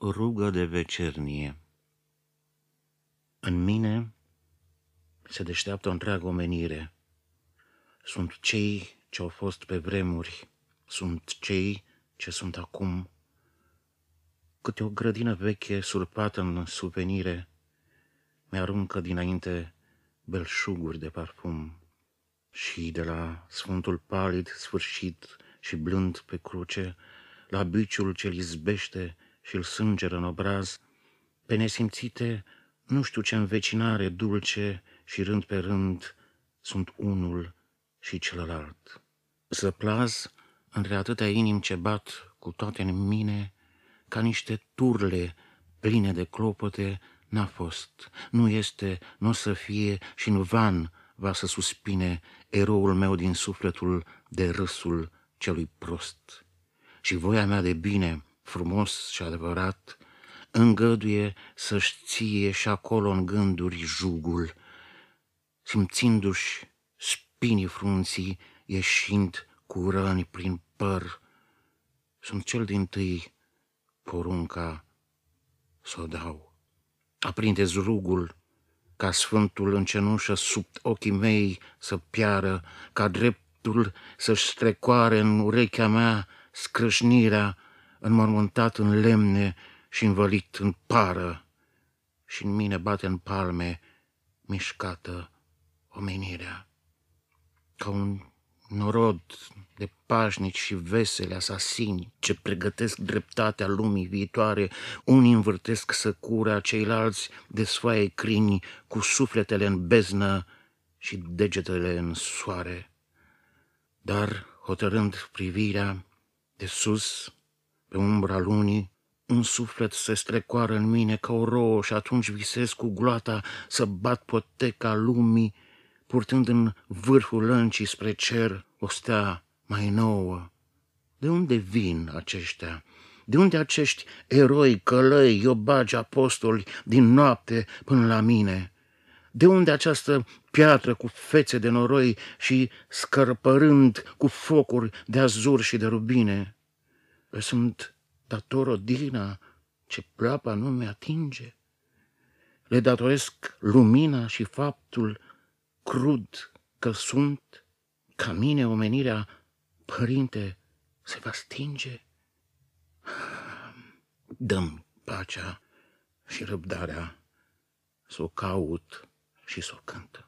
Rugă de vecernie În mine se deșteaptă o întreagă omenire. Sunt cei ce au fost pe vremuri, sunt cei ce sunt acum. Câte o grădină veche surpată în suvenire mi-aruncă dinainte belșuguri de parfum și de la Sfântul Palid sfârșit și blând pe cruce, la biciul ce-l izbește și-l sângeră în obraz, pe nesimțite, nu știu ce învecinare dulce și rând pe rând sunt unul și celălalt. Zăplaz între atâtea inimi ce bat cu toate în mine, ca niște turle pline de clopote, n-a fost, nu este, nu o să fie și în van va să suspine eroul meu din sufletul de râsul celui prost. Și voia mea de bine, frumos și adevărat, îngăduie să-și ție și acolo în gânduri jugul, simțindu-și spinii frunții ieșind cu răni prin păr. Sunt cel din tâi porunca să o dau. Aprinde rugul ca sfântul în cenușă sub ochii mei să piară, ca dreptul să-și strecoare în urechea mea scrâșnirea, înmormântat în lemne și învălit în pară, și în mine bate în palme mișcată omenirea. Ca un norod de pașnici și vesele asasini ce pregătesc dreptatea lumii viitoare, unii învârtesc săcura, ceilalți desfoaie crini cu sufletele în beznă și degetele în soare. Dar, hotărând privirea de sus, pe umbra lunii, un suflet se strecoară în mine ca o rouă și atunci visez cu gloata să bat poteca lumii, purtând în vârful lăncii spre cer o stea mai nouă. De unde vin aceștia? De unde acești eroi, călăi, iobagi, apostoli din noapte până la mine? De unde această piatră cu fețe de noroi și scărpărând cu focuri de azur și de rubine? Le sunt dator odihna ce pleoapa nu mi-atinge? Le datoresc lumina și faptul crud că sunt, ca mine omenirea, părinte, se va stinge? Dăm pacea și răbdarea să o caut și să o cânt.